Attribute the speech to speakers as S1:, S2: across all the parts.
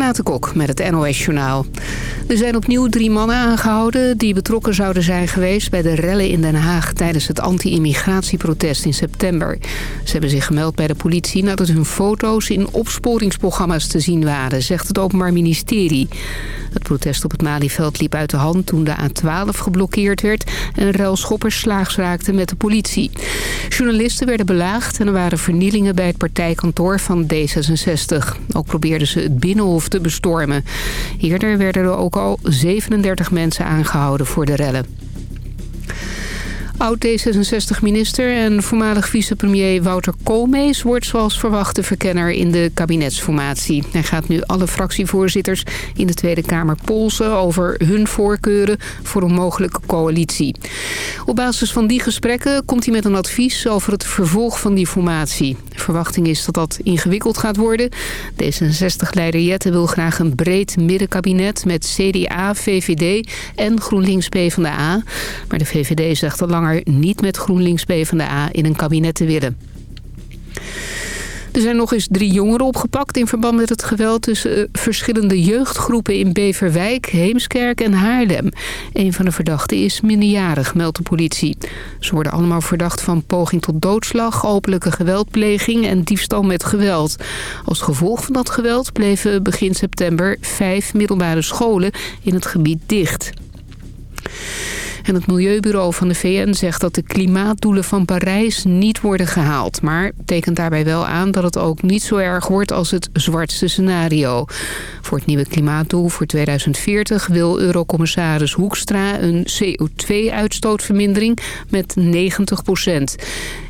S1: Renate Kok met het NOS Journaal. Er zijn opnieuw drie mannen aangehouden die betrokken zouden zijn geweest... bij de rellen in Den Haag tijdens het anti-immigratieprotest in september. Ze hebben zich gemeld bij de politie nadat hun foto's in opsporingsprogramma's te zien waren... zegt het Openbaar Ministerie. Het protest op het Malieveld liep uit de hand toen de A12 geblokkeerd werd... en ruilschoppers slaags raakten met de politie. Journalisten werden belaagd en er waren vernielingen bij het partijkantoor van D66. Ook probeerden ze het Binnenhof te bestormen. Eerder werden er ook al 37 mensen aangehouden voor de rellen. Oud-D66-minister en voormalig vicepremier Wouter Koolmees... wordt zoals verwacht de verkenner in de kabinetsformatie. Hij gaat nu alle fractievoorzitters in de Tweede Kamer polsen... over hun voorkeuren voor een mogelijke coalitie. Op basis van die gesprekken komt hij met een advies... over het vervolg van die formatie. Verwachting is dat dat ingewikkeld gaat worden. D66-leider Jette wil graag een breed middenkabinet... met CDA, VVD en GroenLinks PvdA. Maar de VVD zegt al langer niet met GroenLinks PvdA in een kabinet te willen. Er zijn nog eens drie jongeren opgepakt in verband met het geweld tussen eh, verschillende jeugdgroepen in Beverwijk, Heemskerk en Haarlem. Een van de verdachten is minderjarig, meldt de politie. Ze worden allemaal verdacht van poging tot doodslag, openlijke geweldpleging en diefstal met geweld. Als gevolg van dat geweld bleven begin september vijf middelbare scholen in het gebied dicht. En het Milieubureau van de VN zegt dat de klimaatdoelen van Parijs niet worden gehaald. Maar tekent daarbij wel aan dat het ook niet zo erg wordt als het zwartste scenario. Voor het nieuwe klimaatdoel voor 2040 wil Eurocommissaris Hoekstra een CO2-uitstootvermindering met 90%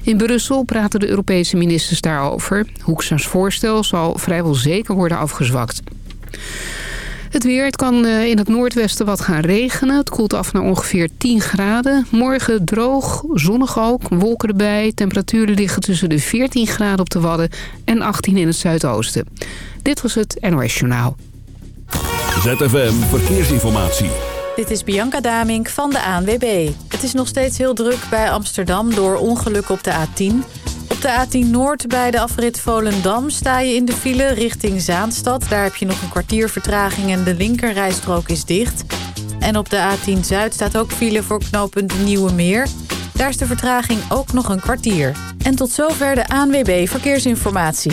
S1: In Brussel praten de Europese ministers daarover. Hoekstra's voorstel zal vrijwel zeker worden afgezwakt. Het weer, het kan eh, in het noordwesten wat gaan regenen. Het koelt af naar ongeveer 10 graden. Morgen droog, zonnig ook, wolken erbij. Temperaturen liggen tussen de 14 graden op de Wadden en 18 in het zuidoosten. Dit was het NOS Journaal.
S2: ZFM Verkeersinformatie.
S3: Dit is Bianca Damink van de ANWB. Het is nog steeds heel druk bij Amsterdam door ongelukken op de A10... Op de A10 Noord bij de afrit Volendam sta je in de file richting Zaanstad. Daar heb je nog een kwartier vertraging en de linkerrijstrook is dicht. En op de A10 Zuid staat ook file voor knooppunt Nieuwe Meer. Daar is de vertraging ook nog een kwartier. En tot zover de ANWB Verkeersinformatie.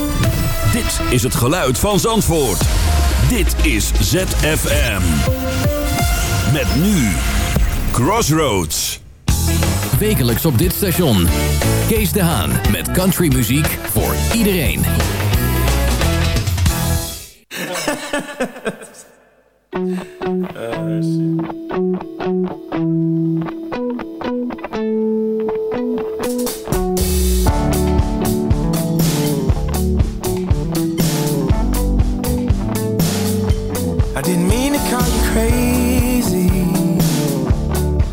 S2: Dit is het geluid van Zandvoort. Dit is ZFM. Met nu Crossroads.
S4: Wekelijks op dit station. Kees de Haan met countrymuziek voor iedereen.
S5: I didn't mean to call you crazy,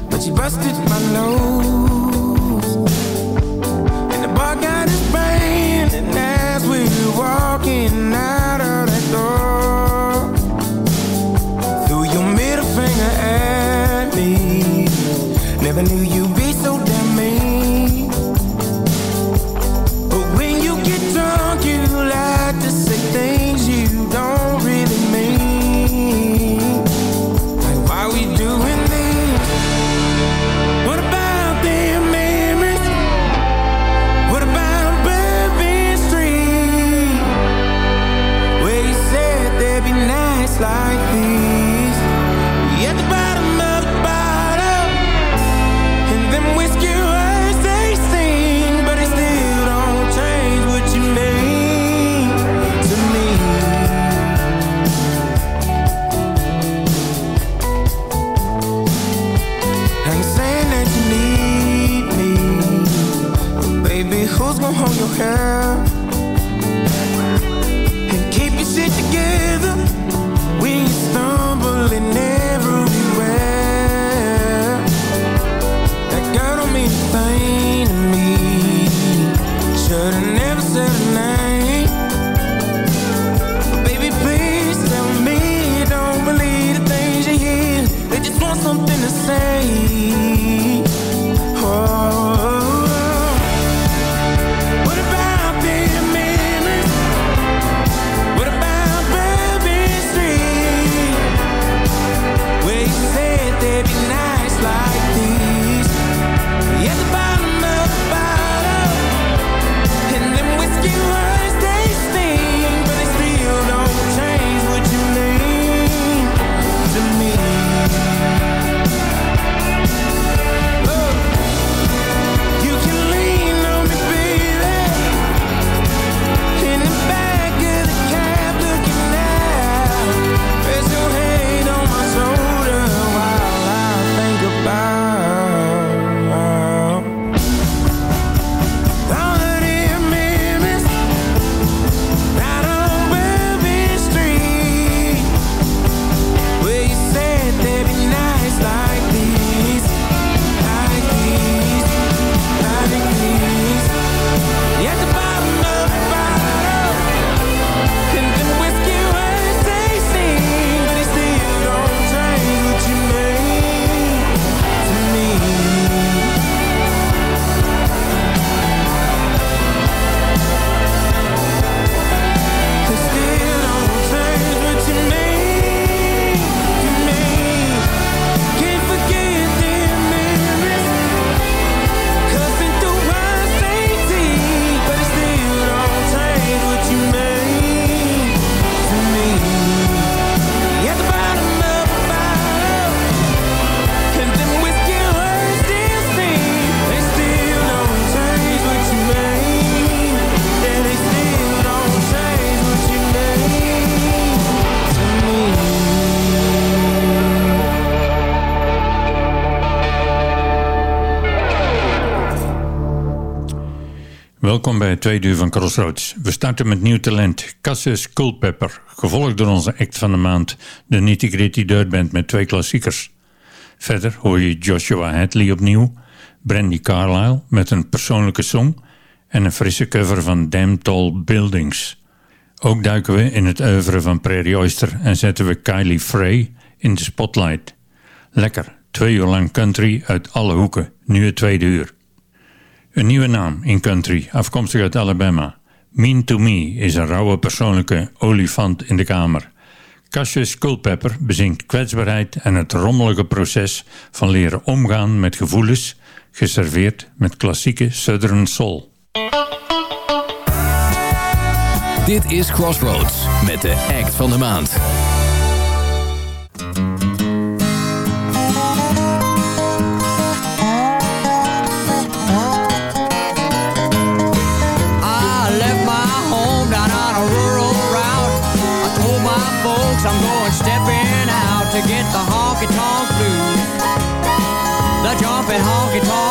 S5: but you busted my nose.
S6: Bij het tweede uur van Crossroads. We starten met nieuw talent, Cassis Culpepper, gevolgd door onze act van de maand, de Nitty Gritty Dirt Band met twee klassiekers. Verder hoor je Joshua Hadley opnieuw, Brandy Carlile met een persoonlijke song en een frisse cover van Damn Tall Buildings. Ook duiken we in het oeuvre van Prairie Oyster en zetten we Kylie Frey in de spotlight. Lekker, twee uur lang country uit alle hoeken, nu het tweede uur. Een nieuwe naam in country, afkomstig uit Alabama. Mean to Me is een rauwe persoonlijke olifant in de kamer. Cassius Culpepper bezinkt kwetsbaarheid en het rommelige proces van leren omgaan met gevoelens, geserveerd met klassieke Southern Soul.
S4: Dit is Crossroads met de act van de maand.
S7: To get the honky tonk blues, the jumping honky tonk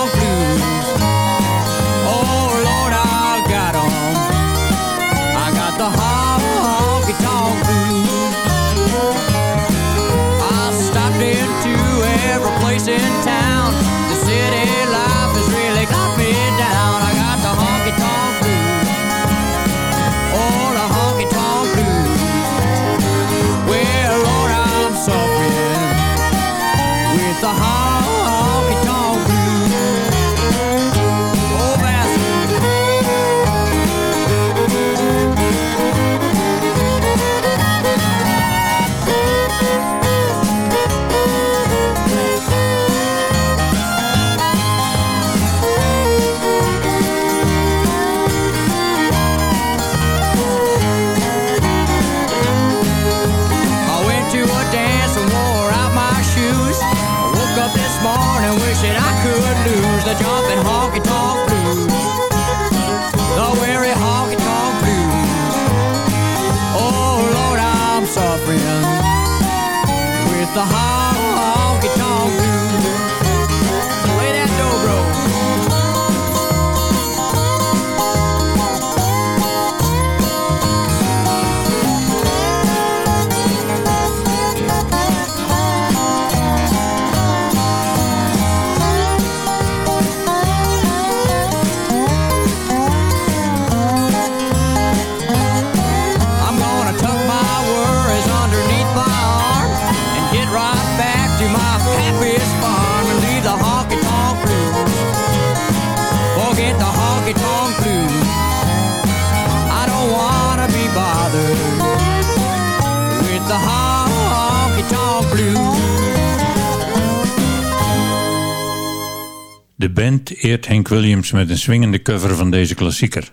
S6: Williams met een swingende cover van deze klassieker.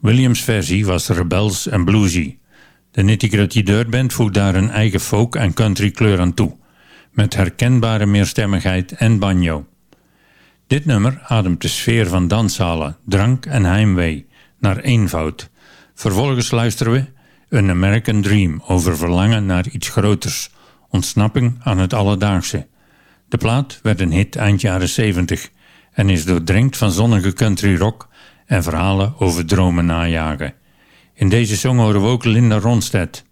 S6: Williams' versie was rebels en bluesy. De Nitty Dirt Band voegt daar een eigen folk- en country kleur aan toe, met herkenbare meerstemmigheid en banjo. Dit nummer ademt de sfeer van danszalen, drank en heimwee, naar eenvoud. Vervolgens luisteren we An American Dream over verlangen naar iets groters, ontsnapping aan het alledaagse. De plaat werd een hit eind jaren 70 en is doordrenkt van zonnige country rock en verhalen over dromen najagen. In deze song horen we ook Linda Ronstadt.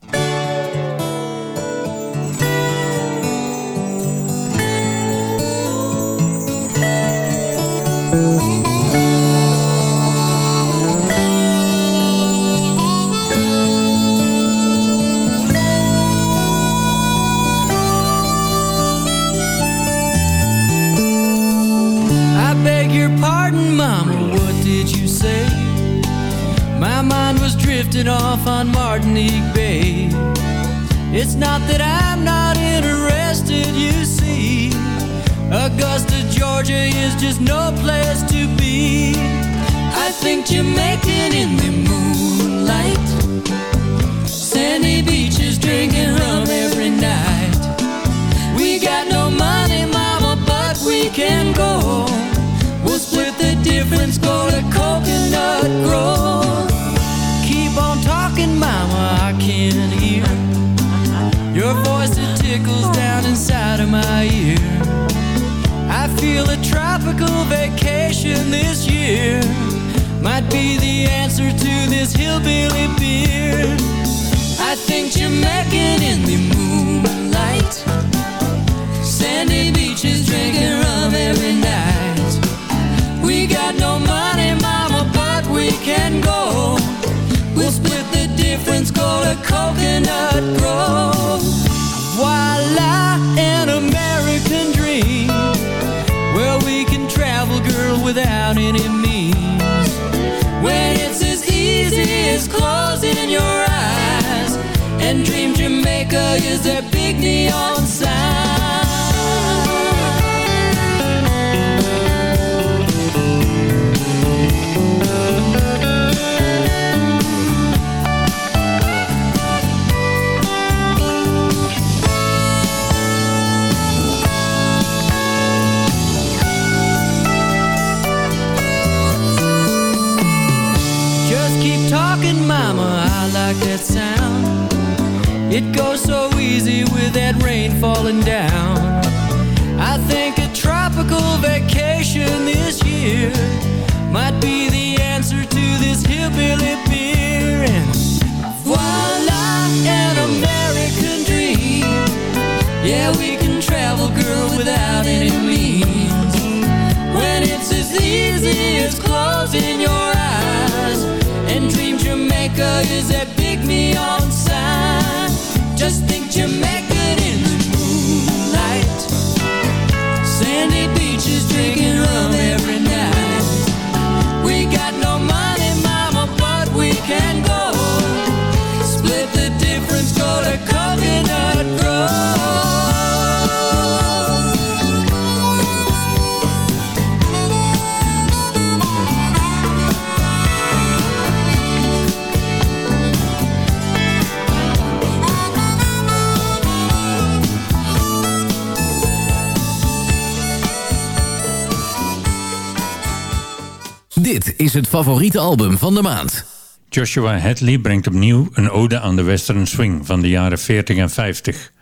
S4: favoriete album van de maand.
S5: Joshua Hadley brengt opnieuw een ode aan de western swing van de jaren 40 en 50.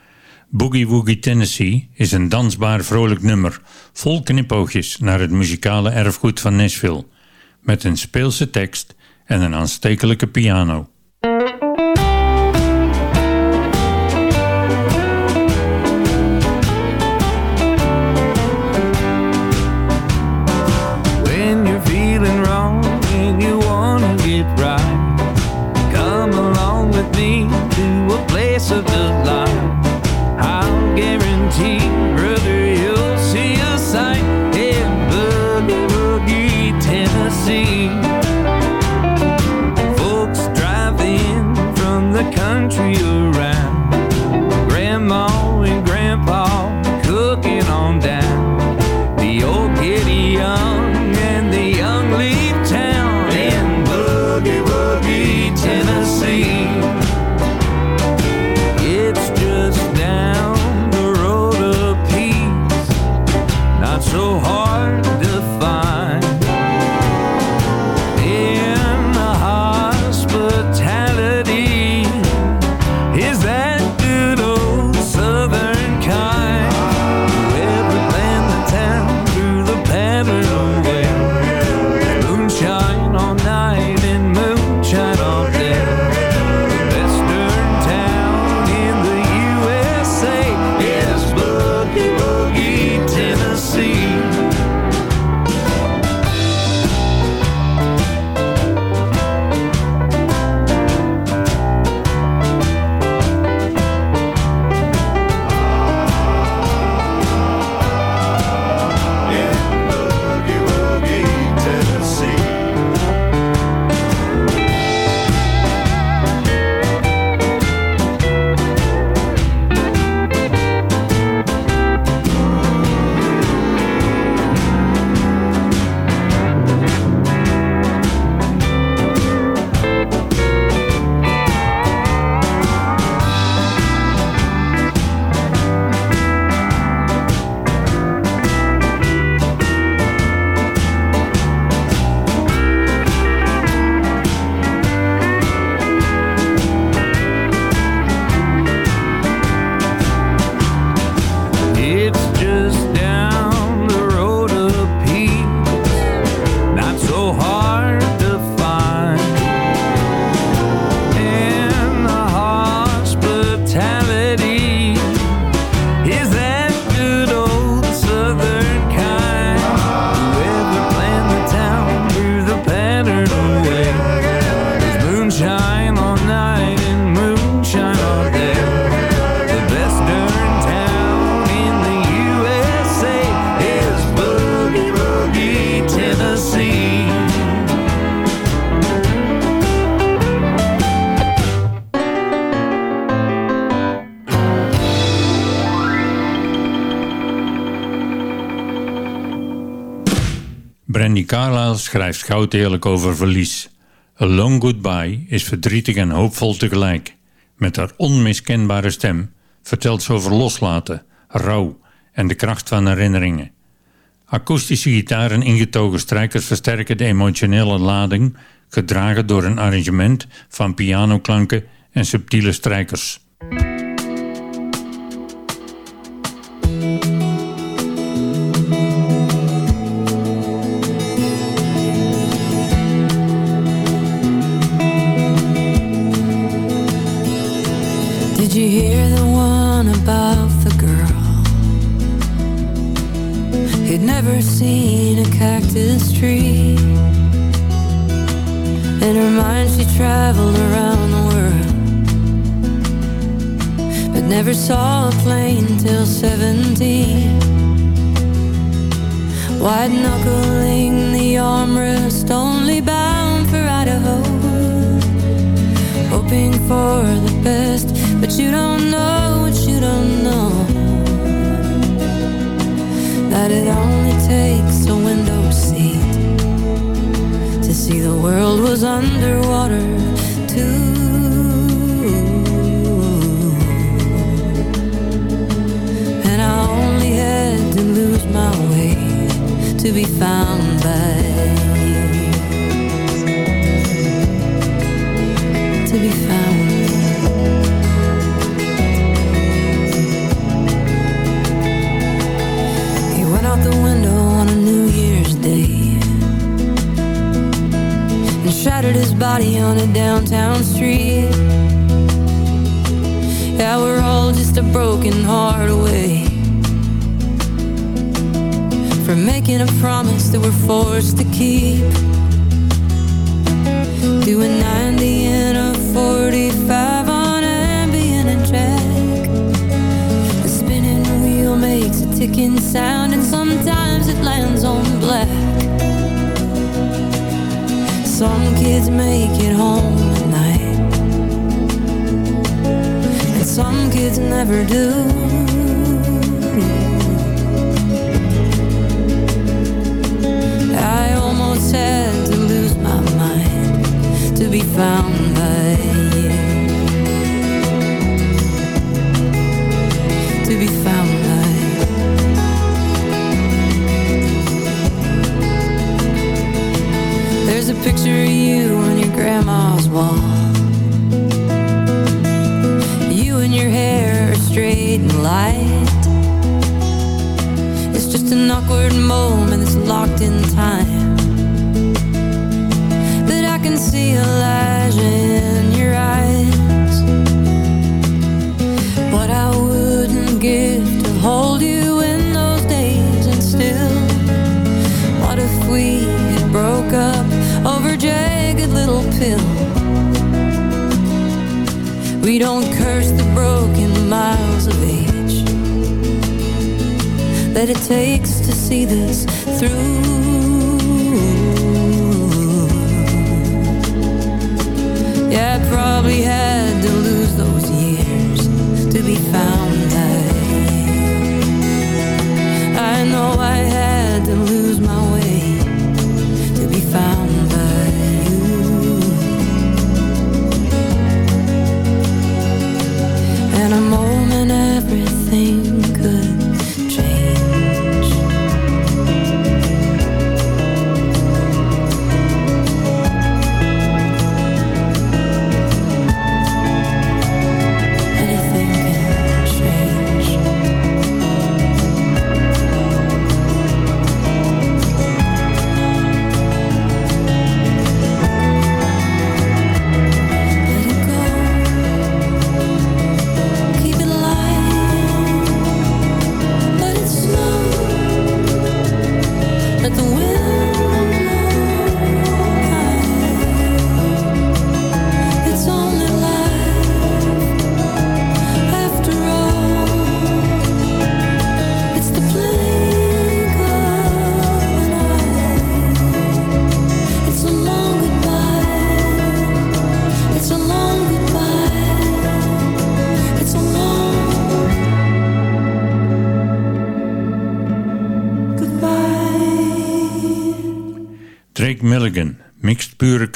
S5: Boogie Woogie Tennessee is een dansbaar vrolijk nummer, vol knipoogjes naar het muzikale erfgoed van Nashville, met een speelse tekst en een aanstekelijke piano.
S6: Schrijft goud eerlijk over verlies. A Long Goodbye is verdrietig en hoopvol tegelijk. Met haar onmiskenbare stem vertelt ze over loslaten, rouw en de kracht van herinneringen. Akoestische gitaar en ingetogen strijkers versterken de emotionele lading, gedragen door een arrangement van pianoklanken en subtiele strijkers.
S7: Did you hear the one about the girl who'd never seen a cactus tree? In her mind, she traveled around the world, but never saw a plane till 17. White knuckling the armrest, only bound for Idaho. Hoping for the best, but you don't know what you don't know. That it only takes a window seat to see the world was underwater too. And I only had to lose my way to be found by you. To be found. Shattered his body on a downtown street. Yeah, we're all just a broken heart away from making a promise that we're forced to keep. Doing 90 in a 45 on Ambien and Jack. The spinning wheel makes a ticking sound, and sometimes it lands on black. Some kids make it home at night, and some kids never do.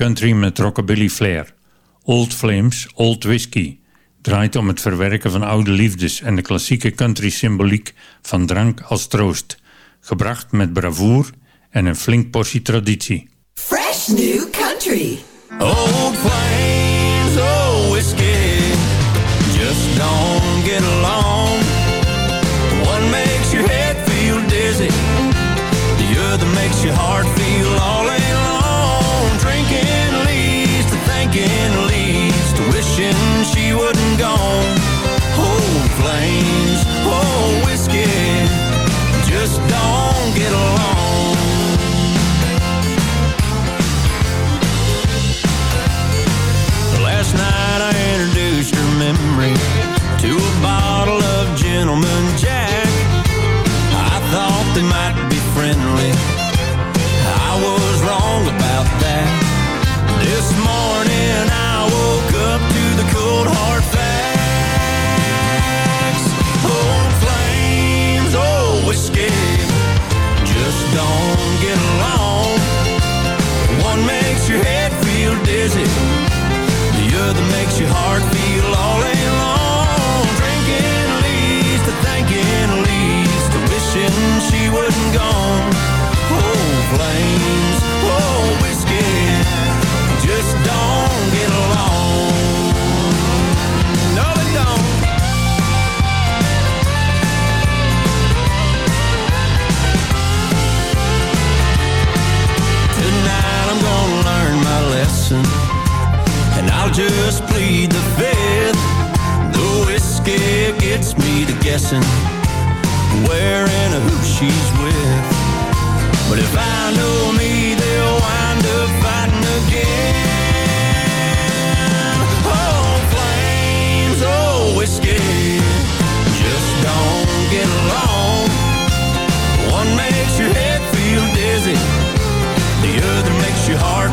S6: Country met rockabilly flair. Old Flames, Old Whiskey, draait om het verwerken van oude liefdes en de klassieke country symboliek van drank als troost, gebracht met bravoer en een flink portie traditie.
S8: Fresh new country.
S9: Old flames, don't get along. One makes your head feel dizzy. The other makes your heart just plead the fifth. The whiskey gets me to guessing where and who she's with. But if I know me, they'll wind up fighting again. Oh, flames, oh, whiskey, just don't get along. One makes your head feel dizzy. The other makes your heart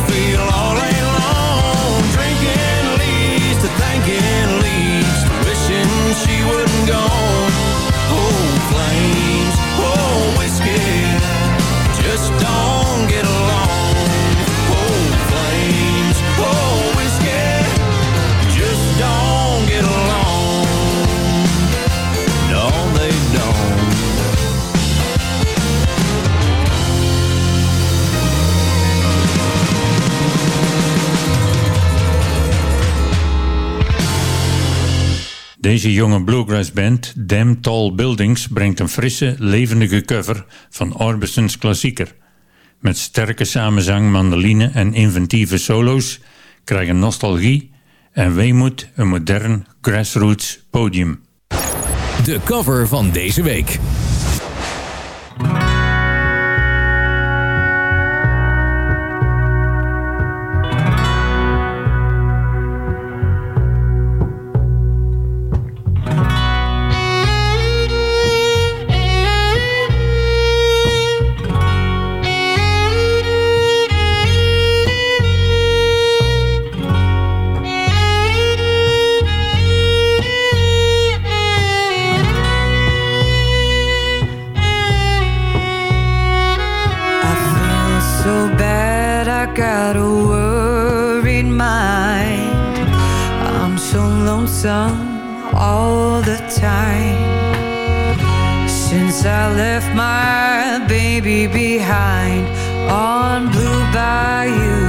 S6: Deze jonge bluegrass band, Damn Tall Buildings, brengt een frisse, levendige cover van Orbison's klassieker. Met sterke samenzang, mandoline en inventieve solo's krijgen nostalgie en weemoed een modern grassroots podium.
S4: De cover van deze week.
S10: Time. Since I left my baby behind on Blue Bayou.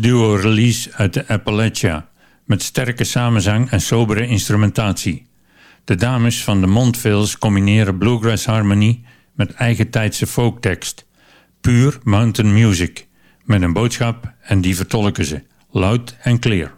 S6: duo release uit de Appalachia, met sterke samenzang en sobere instrumentatie. De dames van de Montfields combineren bluegrass Harmony met eigen tijdse folktekst, puur mountain music, met een boodschap en die vertolken ze, luid en clear.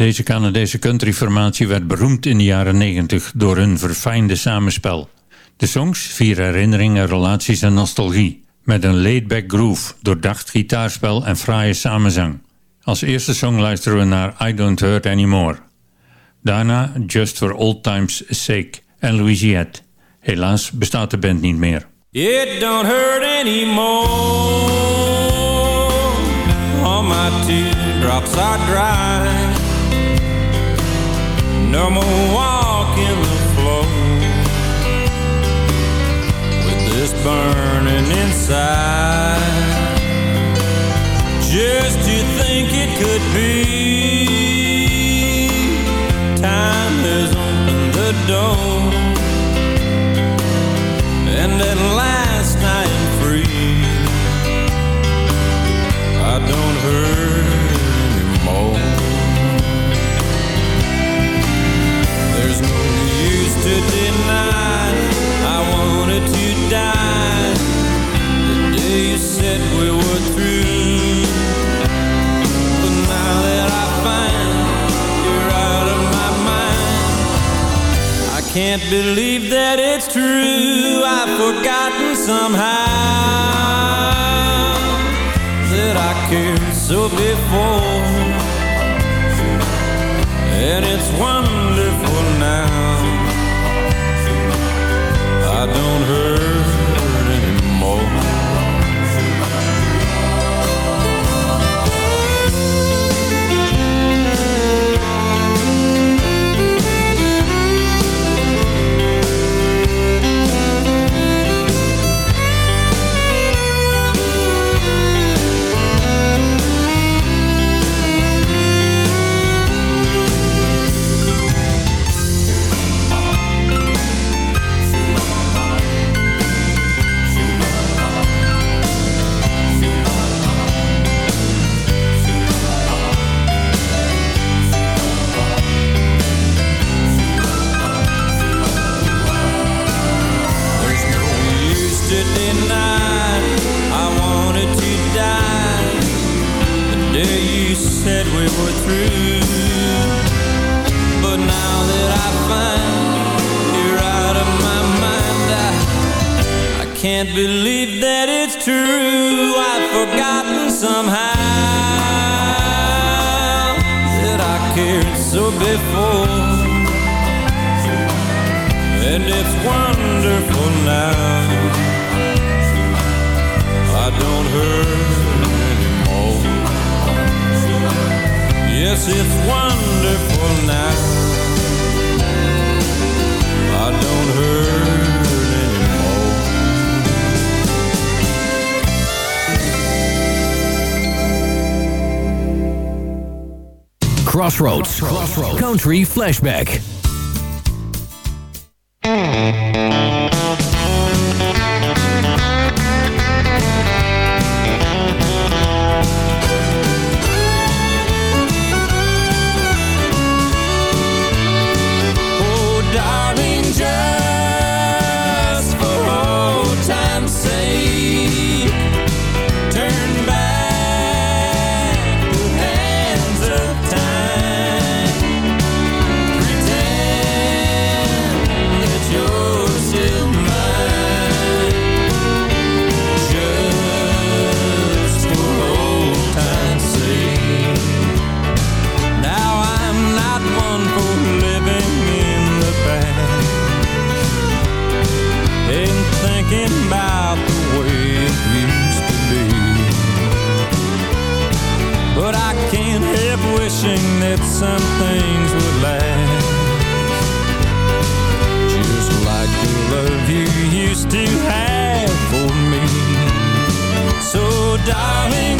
S6: Deze Canadese countryformatie werd beroemd in de jaren 90 door hun verfijnde samenspel. De songs vieren herinneringen, relaties en nostalgie. Met een laid-back groove, doordacht gitaarspel en fraaie samenzang. Als eerste song luisteren we naar I Don't Hurt Anymore. Daarna Just For Old Times Sake en Louisiette. Helaas bestaat de band niet meer.
S5: It don't hurt anymore. All my teardrops are dry. No more walking the floor with this burning inside. Just to think it could be. Time has opened the door. And at last I am free. I don't hurt can't believe that it's true. I've forgotten somehow that I cared so before. And it's wonderful can't believe that it's true. I've forgotten somehow That I cared so before. And it's wonderful now. I don't hurt Yes, it's wonderful now. I don't hurt anymore.
S4: Crossroads. Country Flashback.
S5: Darling,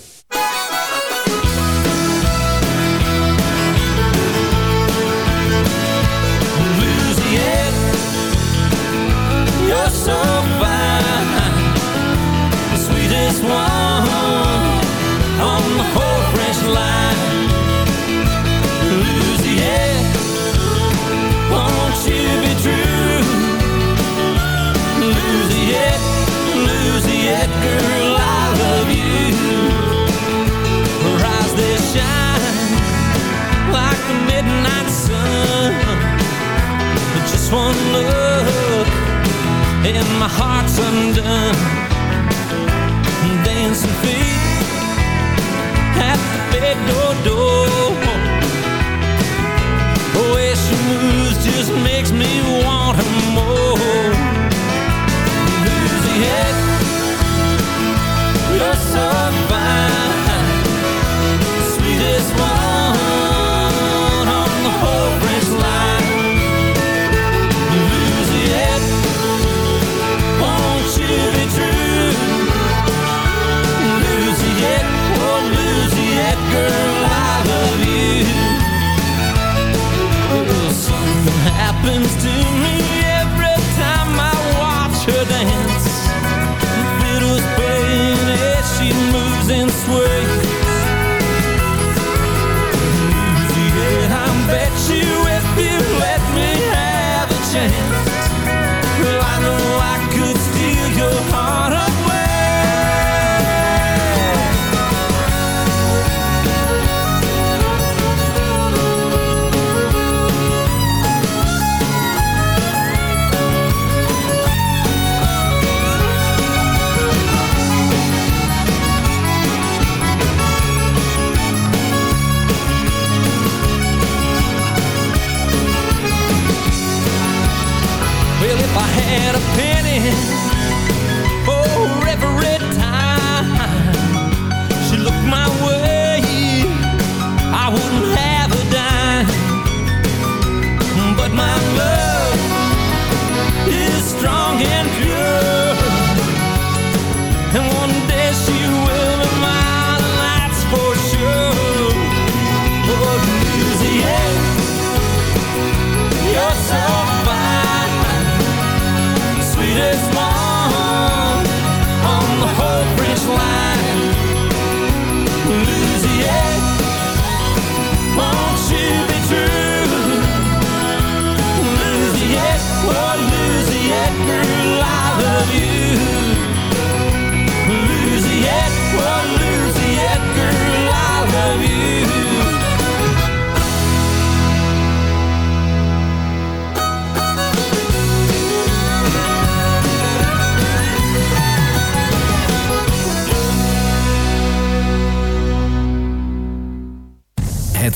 S5: look and my heart's undone Dancing feet. you.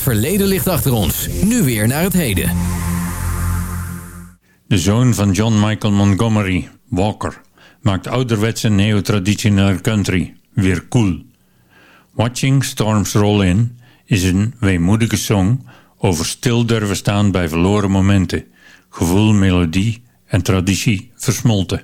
S4: verleden ligt achter ons. Nu weer naar het heden.
S6: De zoon van John Michael Montgomery, Walker, maakt ouderwetse neotraditioneel country weer cool. Watching Storms Roll In is een weemoedige song over stil durven staan bij verloren momenten, gevoel, melodie en traditie versmolten.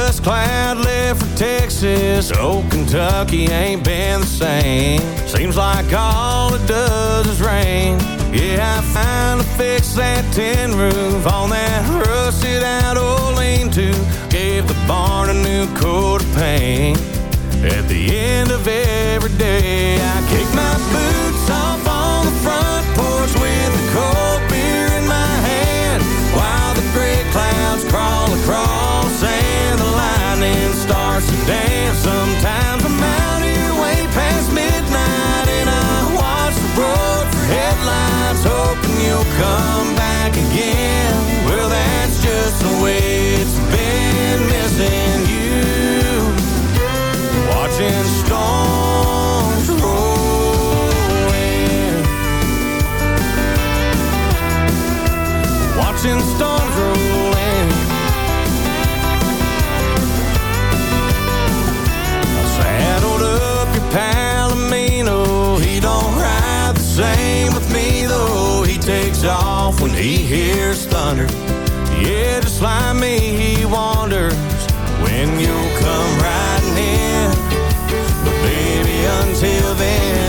S9: Just glad left for Texas. Old Kentucky ain't been the same. Seems like all it does is rain. Yeah, I finally fixed that tin roof on that rusted out old lean-to. Gave the barn a new coat of paint. At the end of every day, I kick my boots off on the front porch with a cold beer in my hand while the gray clouds crawl across. Sometimes I'm out here way past midnight And I watch the road for headlights Hoping you'll come back again. Well, that's just the way it's been Missing you. Watching storms roll in. Watching storms takes off when he hears thunder. Yeah, just like me, he wanders. when you'll come riding in. But baby, until then.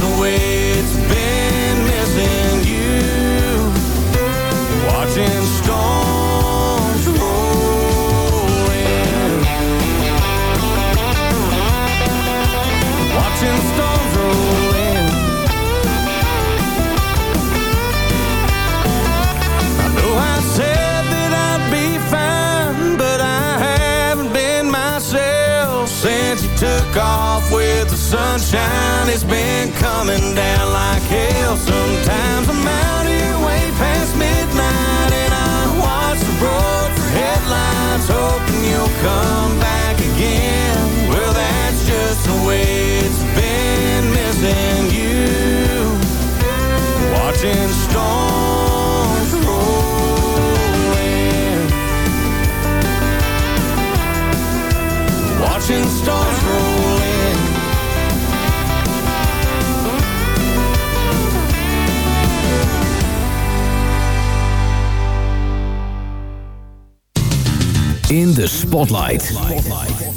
S9: away. and down the
S4: spotlight.
S7: spotlight.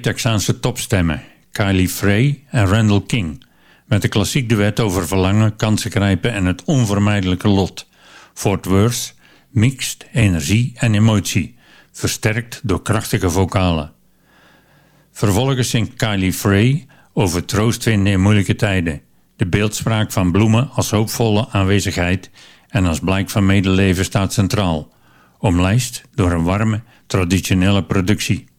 S7: Texaanse topstemmen, Kylie Frey en Randall King, met een klassiek duet over verlangen, kansen grijpen en het onvermijdelijke lot. Fort Worth mixt energie en emotie, versterkt door krachtige vocalen. Vervolgens zingt Kylie Frey over troost vinden in moeilijke tijden, de beeldspraak van bloemen als hoopvolle aanwezigheid en als blijk van medeleven staat centraal, omlijst door een warme, traditionele productie.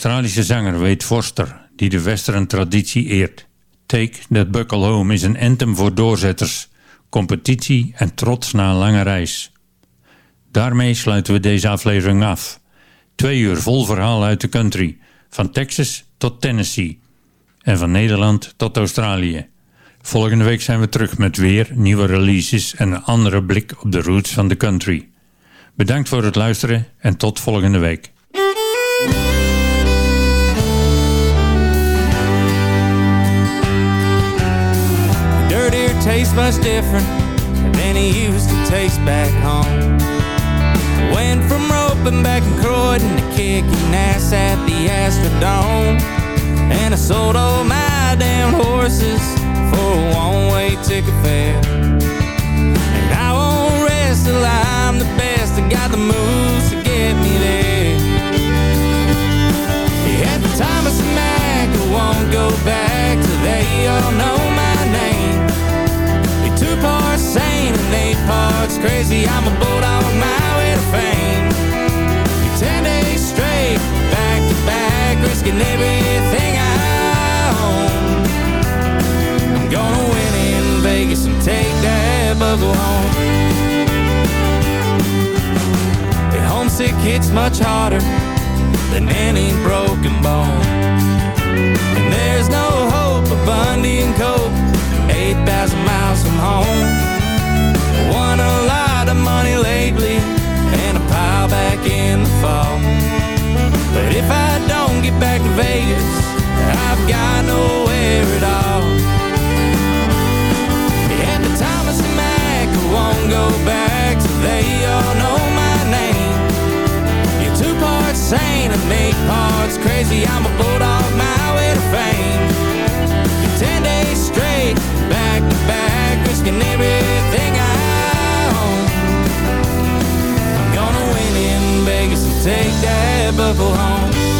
S7: Australische zanger Wade Forster die de western traditie eert. Take That Buckle Home is een anthem voor doorzetters, competitie en trots na een lange reis. Daarmee sluiten we deze aflevering af. Twee uur vol verhaal uit de country, van Texas tot Tennessee en van Nederland tot Australië. Volgende week zijn we terug met weer nieuwe releases en een andere blik op de roots van de country. Bedankt voor het luisteren en tot volgende week.
S5: Tastes much different than any used to taste back home. Went from roping back in Croydon to kicking ass at the Astrodome. And I sold all my damn horses for a one-way ticket fare. And I won't rest till I'm the best. I got the moves to get me there. At the Thomas and smack, I won't go back till they all know eight parts crazy. I'm a bulldog, my way to fame. Ten days straight, back to back, risking everything I own. I'm gonna win in Vegas and take that buckle home. The homesick hits much harder than any broken bone. And there's no hope of Bundy and Cope, 8,000 miles from home. Won a lot of money lately, and a pile back in the fall. But if I don't get back to Vegas, I've got nowhere at all. At the Thomas and Mack, I won't go back till they all know my name. You're two parts sane and eight parts crazy. I'm a bulldog, my way to fame. You're ten days straight, back to back, risking everything I in Vegas and take that buckle home.